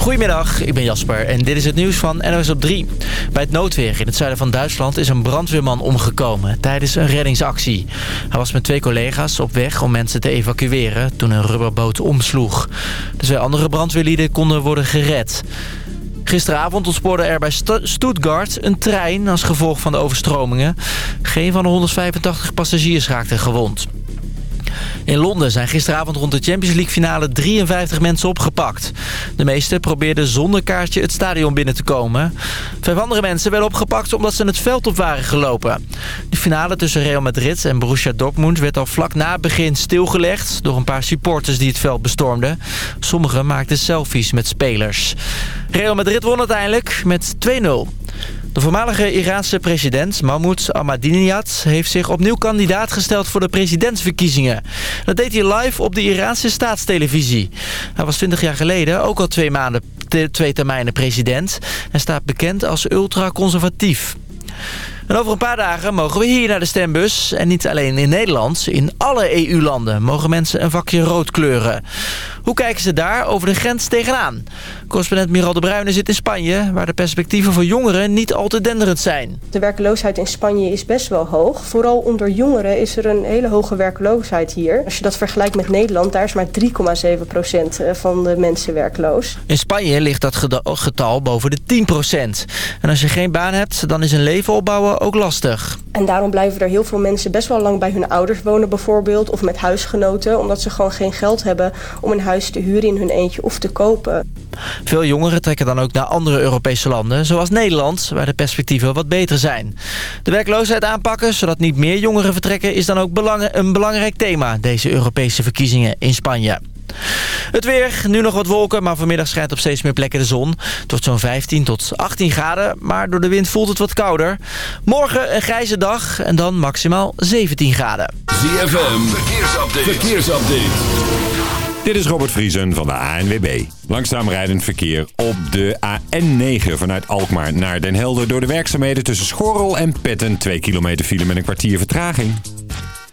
Goedemiddag, ik ben Jasper en dit is het nieuws van NOS op 3. Bij het noodweer in het zuiden van Duitsland is een brandweerman omgekomen tijdens een reddingsactie. Hij was met twee collega's op weg om mensen te evacueren toen een rubberboot omsloeg. De twee andere brandweerlieden konden worden gered. Gisteravond ontspoorde er bij Stuttgart een trein als gevolg van de overstromingen. Geen van de 185 passagiers raakte gewond. In Londen zijn gisteravond rond de Champions League finale 53 mensen opgepakt. De meeste probeerden zonder kaartje het stadion binnen te komen. Vijf andere mensen werden opgepakt omdat ze het veld op waren gelopen. De finale tussen Real Madrid en Borussia Dortmund werd al vlak na het begin stilgelegd... door een paar supporters die het veld bestormden. Sommigen maakten selfies met spelers. Real Madrid won uiteindelijk met 2-0. De voormalige Iraanse president Mahmoud Ahmadinejad heeft zich opnieuw kandidaat gesteld voor de presidentsverkiezingen. Dat deed hij live op de Iraanse staatstelevisie. Hij was 20 jaar geleden ook al twee maanden twee termijnen president en staat bekend als ultraconservatief. En over een paar dagen mogen we hier naar de stembus. En niet alleen in Nederland. In alle EU-landen mogen mensen een vakje rood kleuren. Hoe kijken ze daar over de grens tegenaan? Correspondent Miral de Bruyne zit in Spanje... waar de perspectieven voor jongeren niet al te denderend zijn. De werkloosheid in Spanje is best wel hoog. Vooral onder jongeren is er een hele hoge werkloosheid hier. Als je dat vergelijkt met Nederland, daar is maar 3,7 procent eh, van de mensen werkloos. In Spanje ligt dat getal boven de 10 procent. En als je geen baan hebt, dan is een leven opbouwen ook lastig. En daarom blijven er heel veel mensen best wel lang bij hun ouders wonen bijvoorbeeld... of met huisgenoten, omdat ze gewoon geen geld hebben om een huis te huren in hun eentje of te kopen. Veel jongeren trekken dan ook naar andere Europese landen, zoals Nederland, waar de perspectieven wat beter zijn. De werkloosheid aanpakken, zodat niet meer jongeren vertrekken, is dan ook een belangrijk thema, deze Europese verkiezingen in Spanje. Het weer, nu nog wat wolken, maar vanmiddag schijnt op steeds meer plekken de zon. Tot zo'n 15 tot 18 graden, maar door de wind voelt het wat kouder. Morgen een grijze dag en dan maximaal 17 graden. ZFM, verkeersupdate. verkeersupdate. Dit is Robert Vriesen van de ANWB. Langzaam rijdend verkeer op de AN9 vanuit Alkmaar naar Den Helder... door de werkzaamheden tussen Schorrel en Petten. 2 kilometer file met een kwartier vertraging.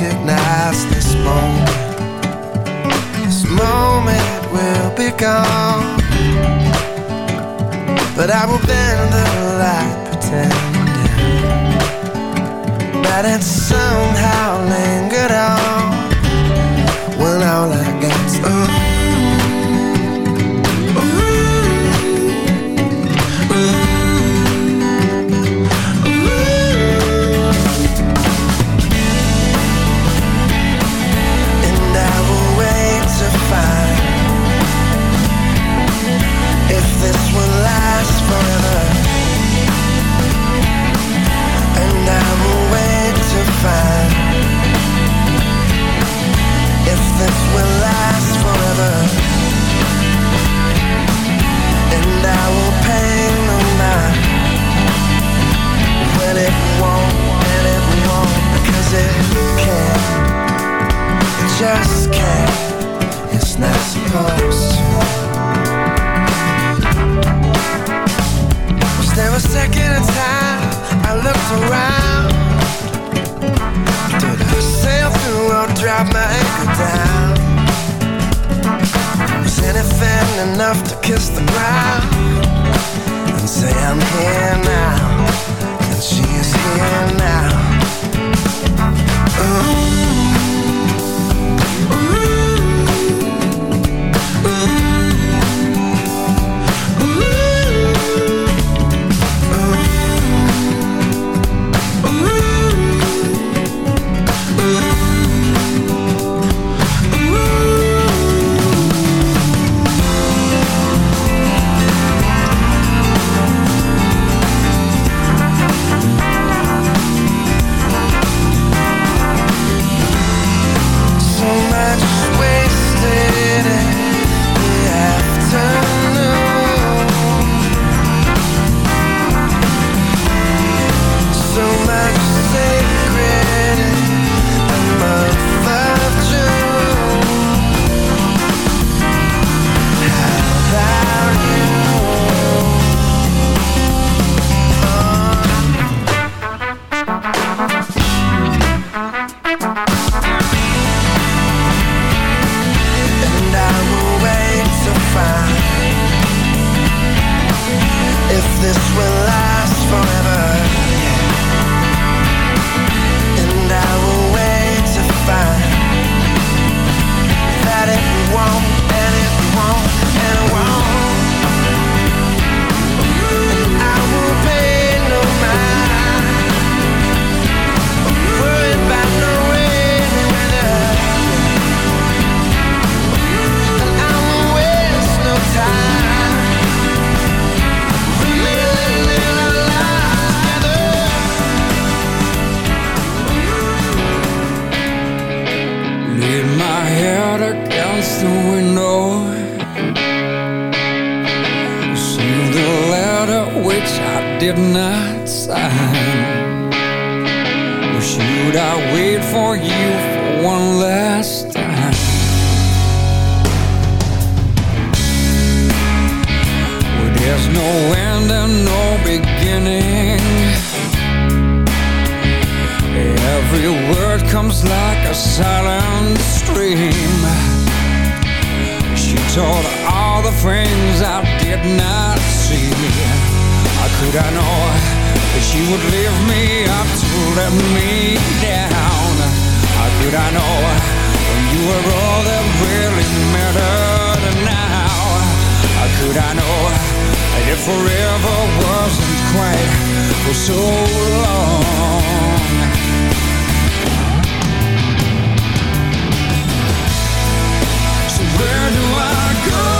recognize this moment. This moment will be gone. But I will bend the light, pretending that it somehow Should I know when you were all that really mattered and now? How could I know that it forever wasn't quite for so long? So where do I go?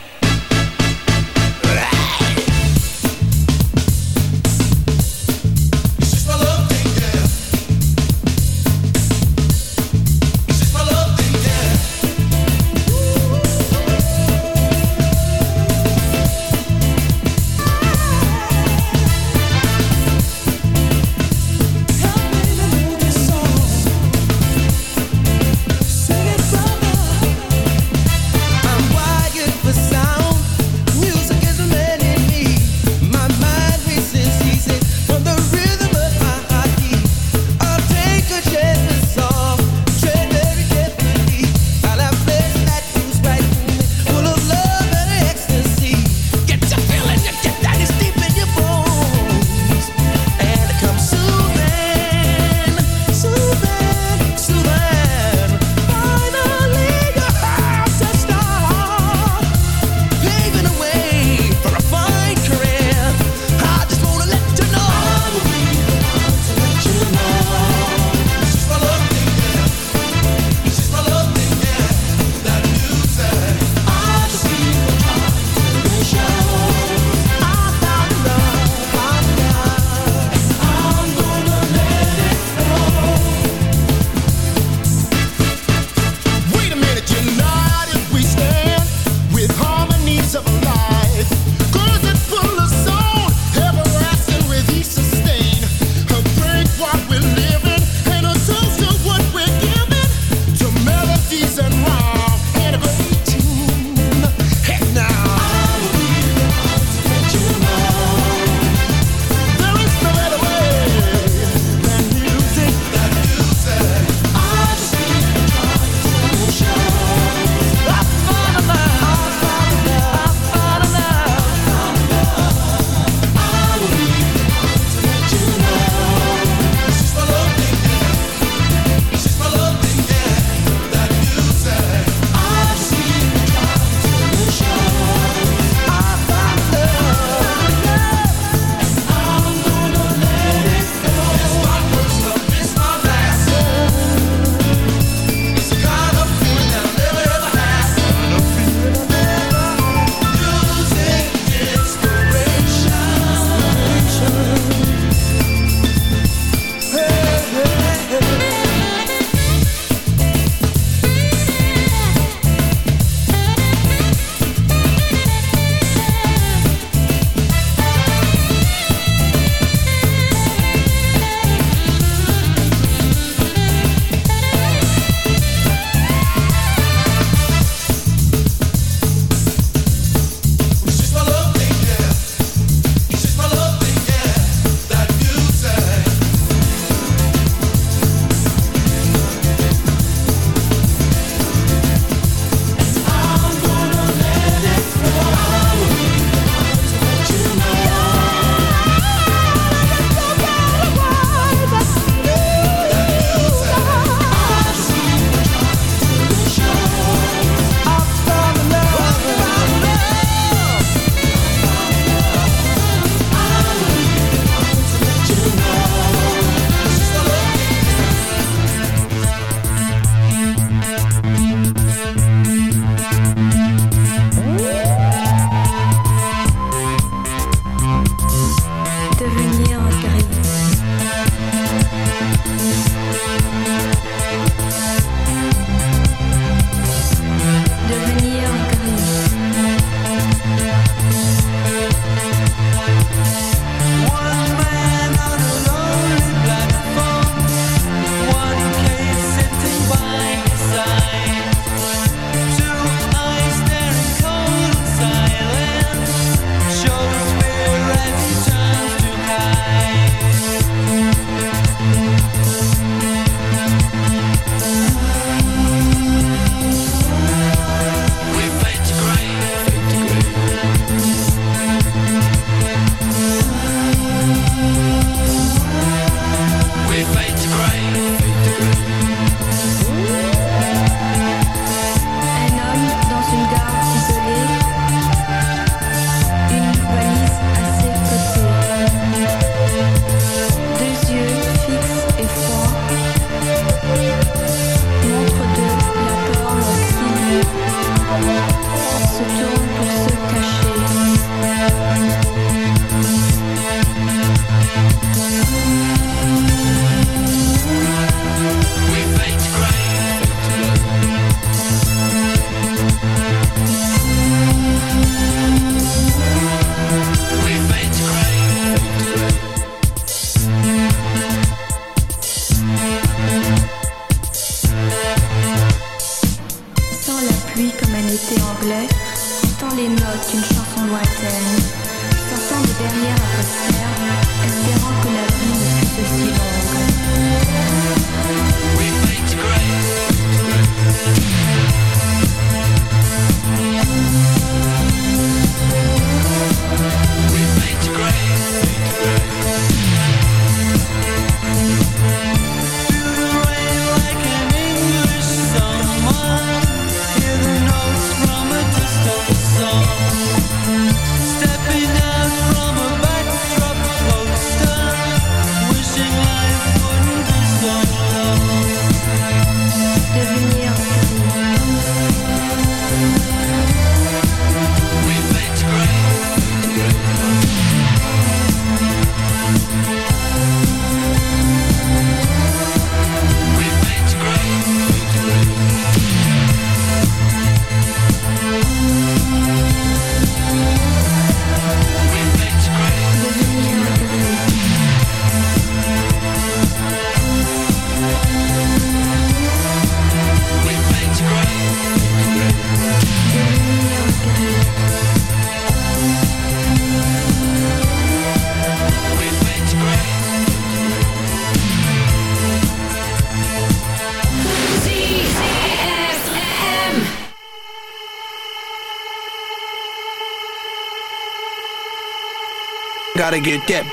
Gotta get that.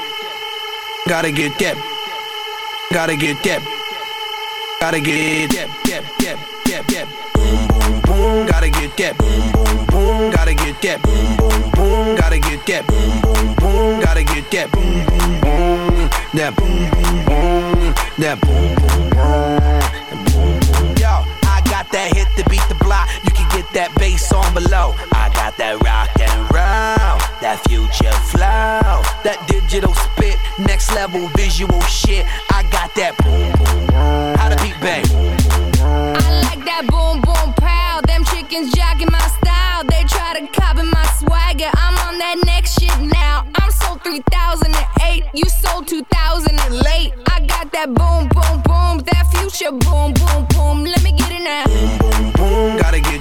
Gotta get that. Gotta get that. Gotta get that. That. That. That. That. Boom. Boom. Boom. Gotta get that. Boom. Boom. Boom. Gotta get that. Boom. Boom. Boom. Gotta get that. Boom. Boom. Boom. Gotta get that. Boom. Boom. Boom. That. Boom. Boom. Boom. That. Boom. Boom. Boom. That bass on below. I got that rock and roll, that future flow, that digital spit, next level visual shit. I got that boom boom. How to beat bang. I like that boom boom pow. Them chickens jacking my style. They try to copy my swagger. I'm on that next shit now. I'm sold 3008. You sold 2000 and late. I got that boom boom boom. That future boom boom boom. Let me get it now. Boom boom boom.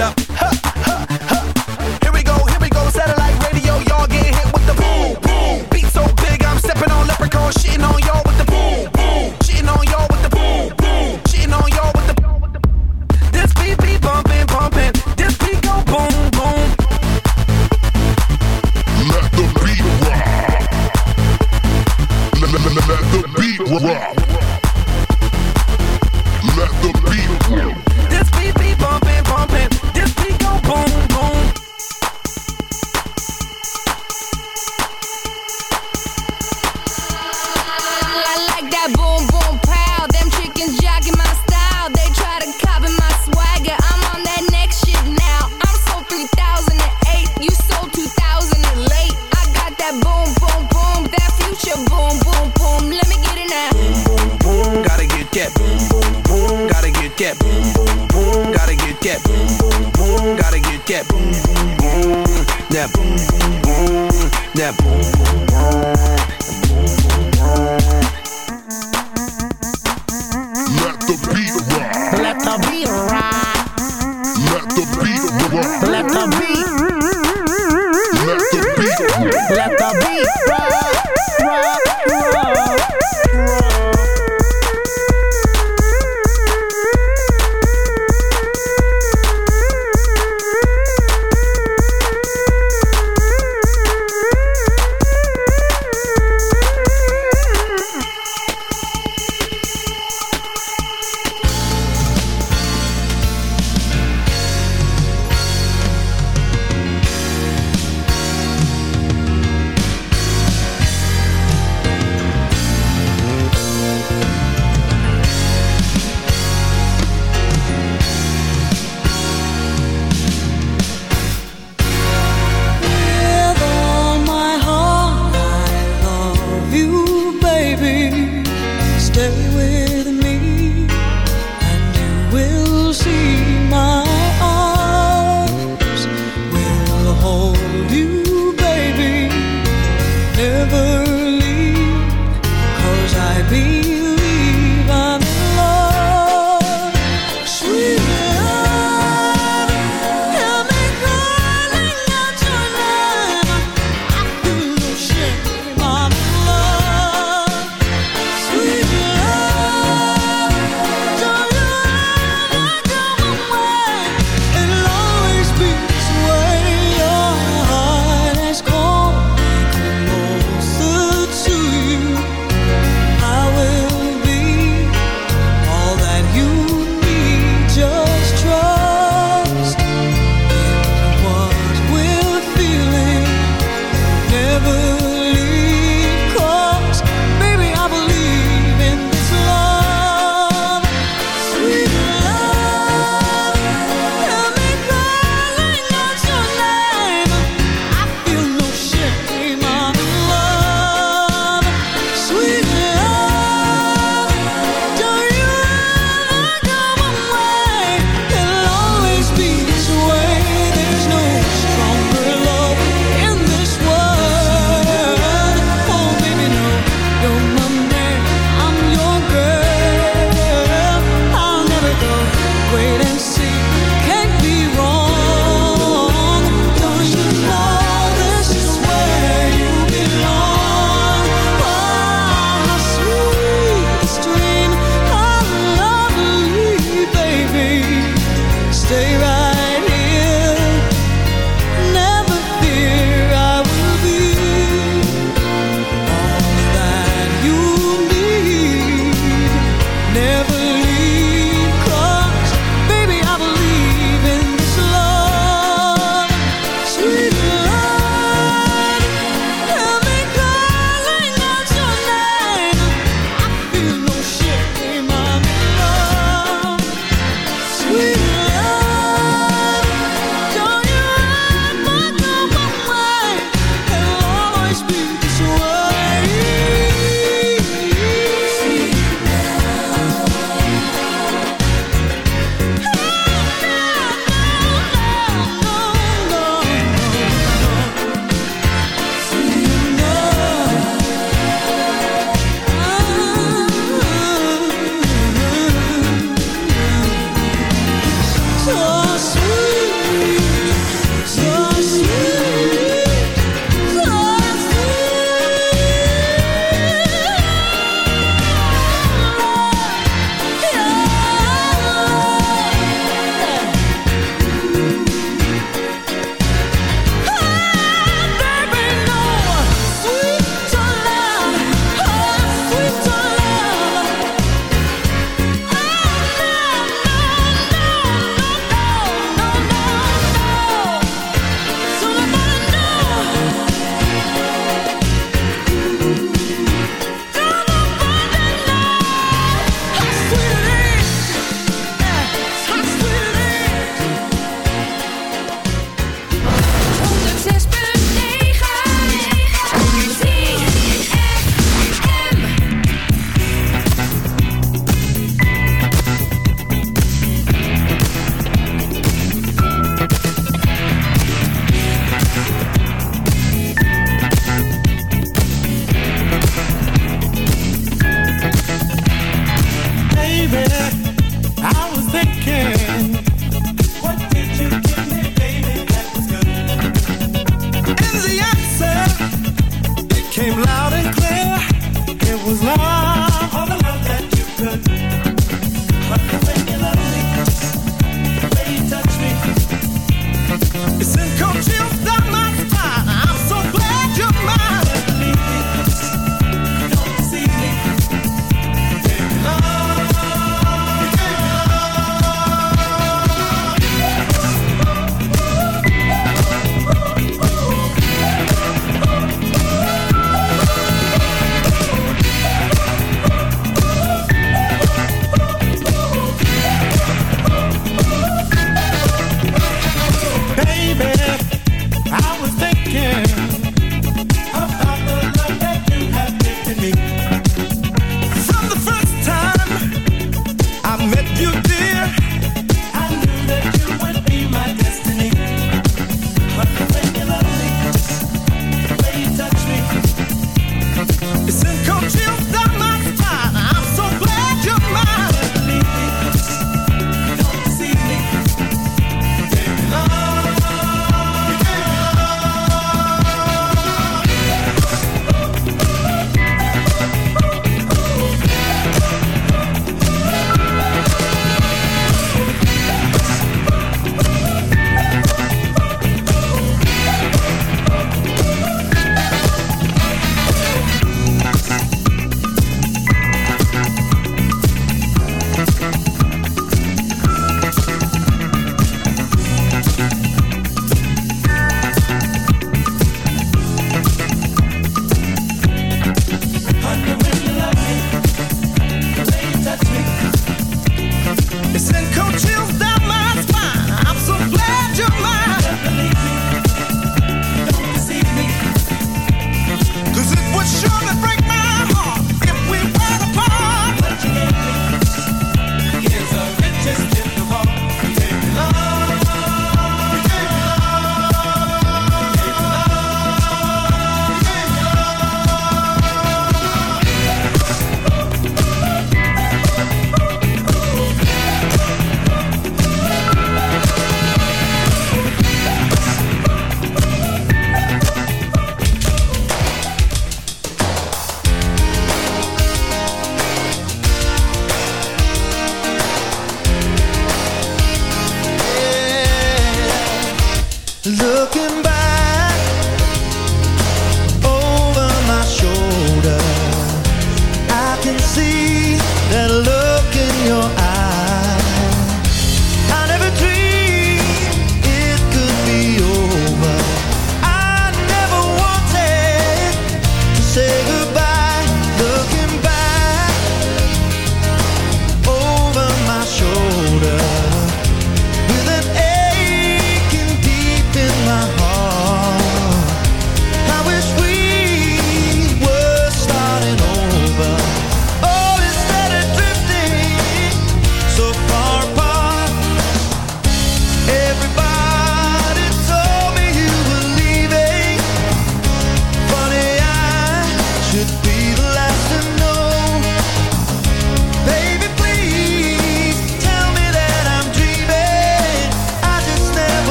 yup,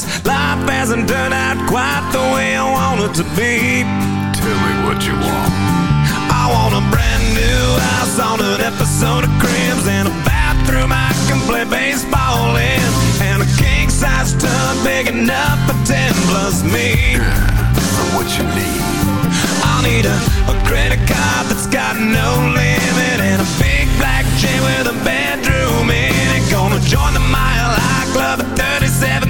this. Life hasn't turned out quite the way I want it to be. Tell me what you want. I want a brand new house on an episode of Cribs and a bathroom I can play baseball in, and a king size tub big enough for ten plus me. So what you need? I'll need a, a credit card that's got no limit and a big black chain with a bedroom in it. Gonna join the Mile High Club at 37,000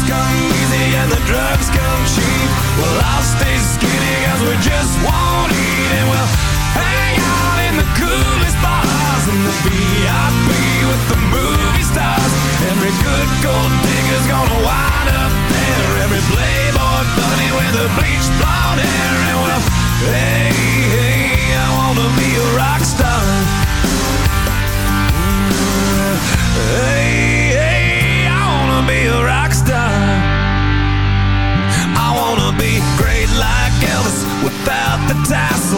The come easy and the drugs come cheap. Well, I'll stay skinny cause we just won't eat and we'll hang out in the coolest bars in the VIP with the movie stars. Every good gold digger's gonna wind up there. Every playboy bunny with a bleached blonde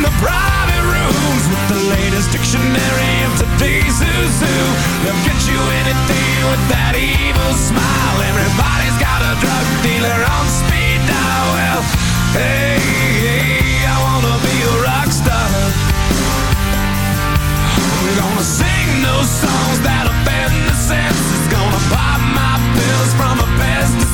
in the private rooms with the latest dictionary of today's zoo. They'll get you anything with that evil smile. Everybody's got a drug dealer on speed dial. Well, hey, hey, I wanna be a rock star. I'm gonna sing those songs that offend the senses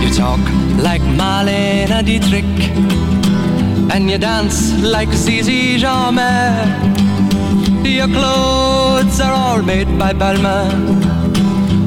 You talk like Marlene Dietrich, and you dance like Zizi Jeanmaire. Your clothes are all made by Balmain,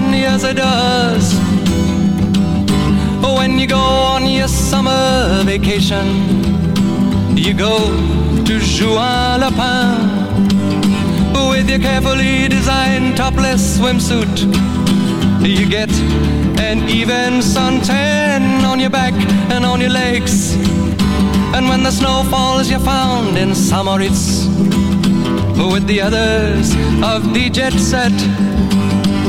yes it does. When you go on your summer vacation, you go to Juan-les-Pins with your carefully designed topless swimsuit. You get an even suntan on your back and on your legs. And when the snow falls, you're found in St. Moritz with the others of the jet set.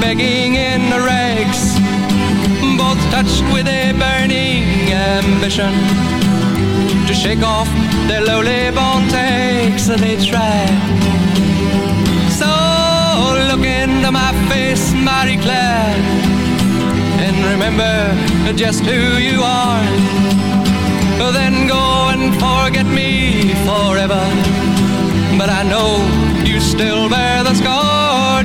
begging in the rags, both touched with a burning ambition to shake off their lowly bone takes that they try. So look into my face, Marie Claire, and remember just who you are. Then go and forget me forever, but I know you still bear the scars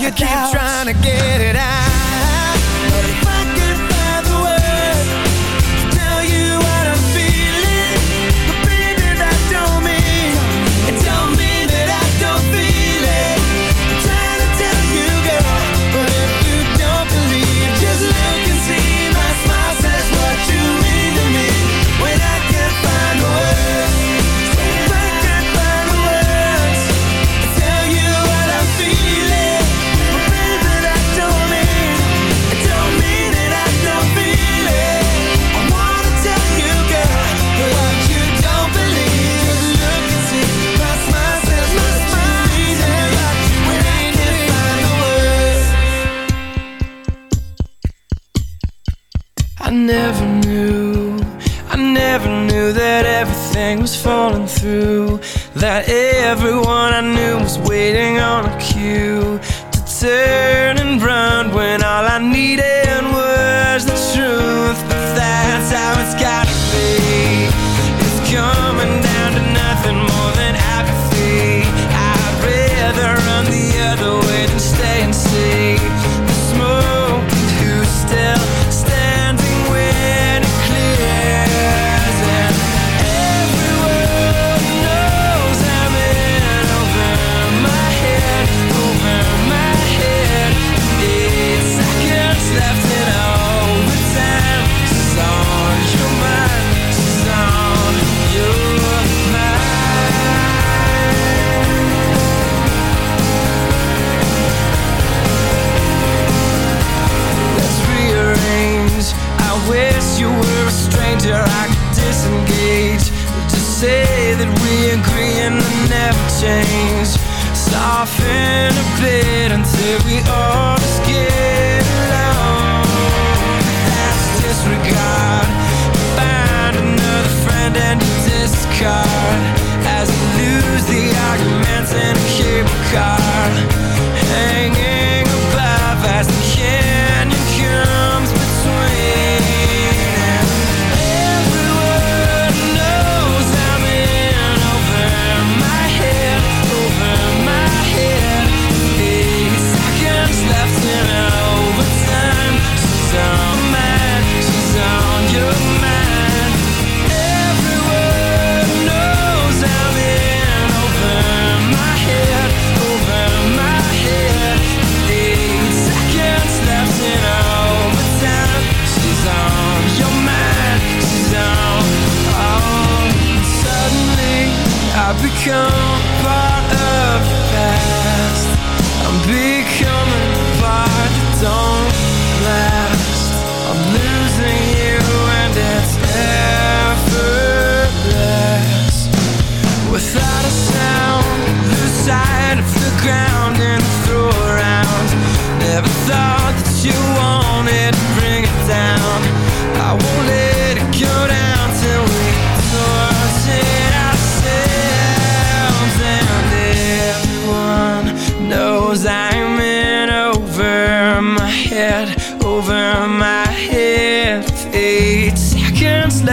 Your Keep trying to get it out. say that we agree and never change. Soften a bit until we all just get along. That's disregard. Find another friend and discard. As you lose the arguments in a cable car part of the past. I'm becoming part that don't last. I'm losing you and it's Without a sound, lose sight of the ground and throw around. Never thought that you wanted to bring it down. I won't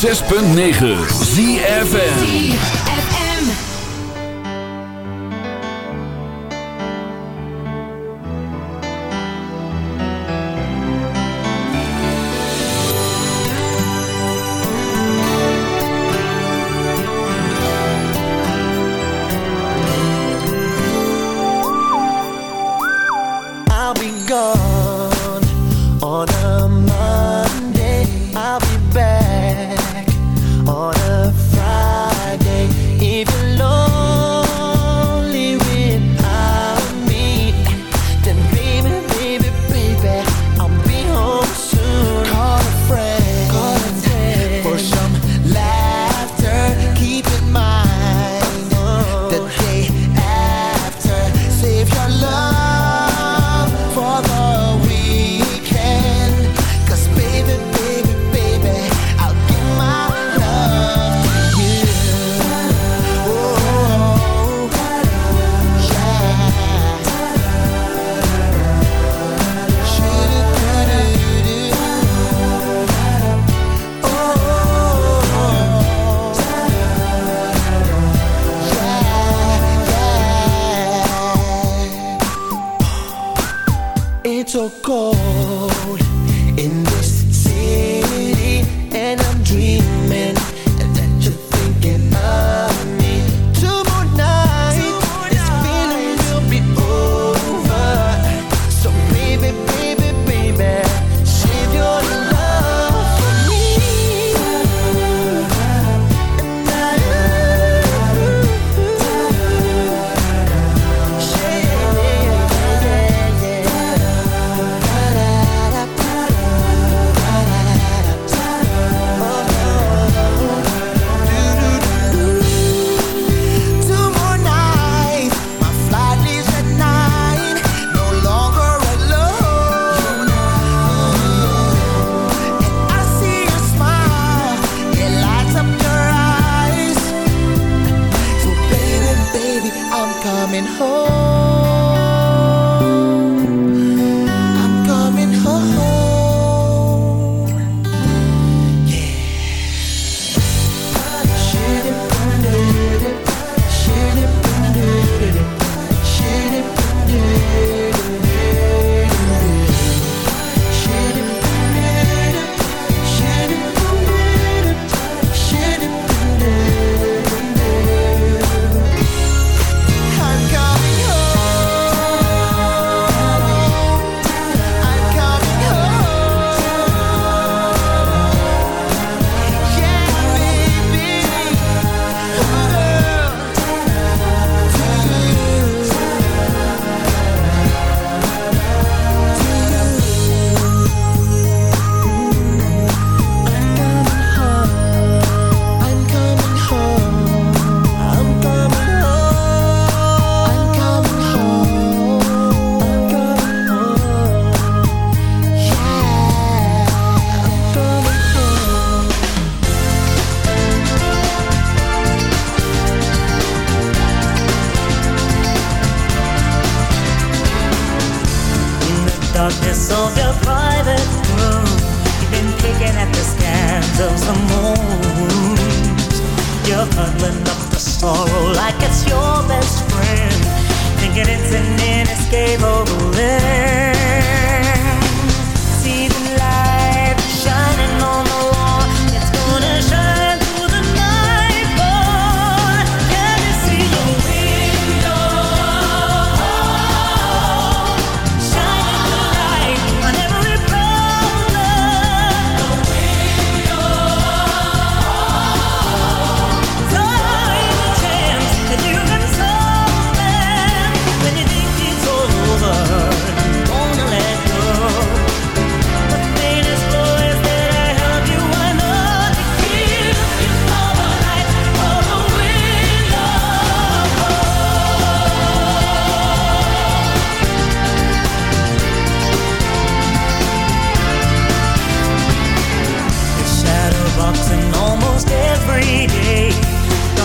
106.9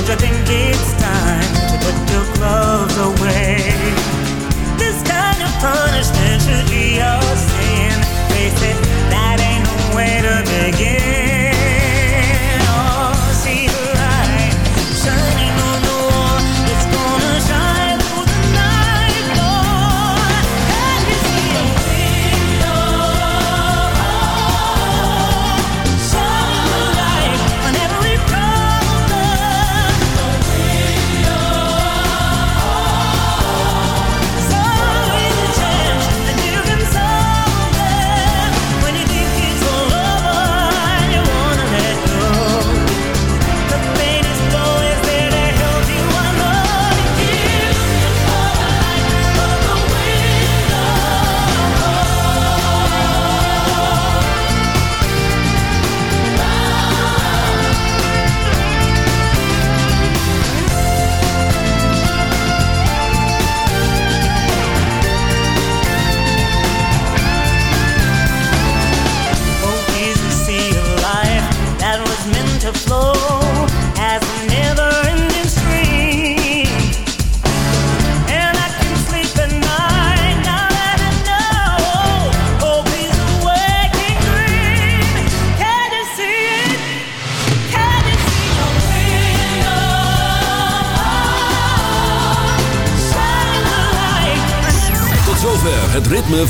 Don't you think it's time?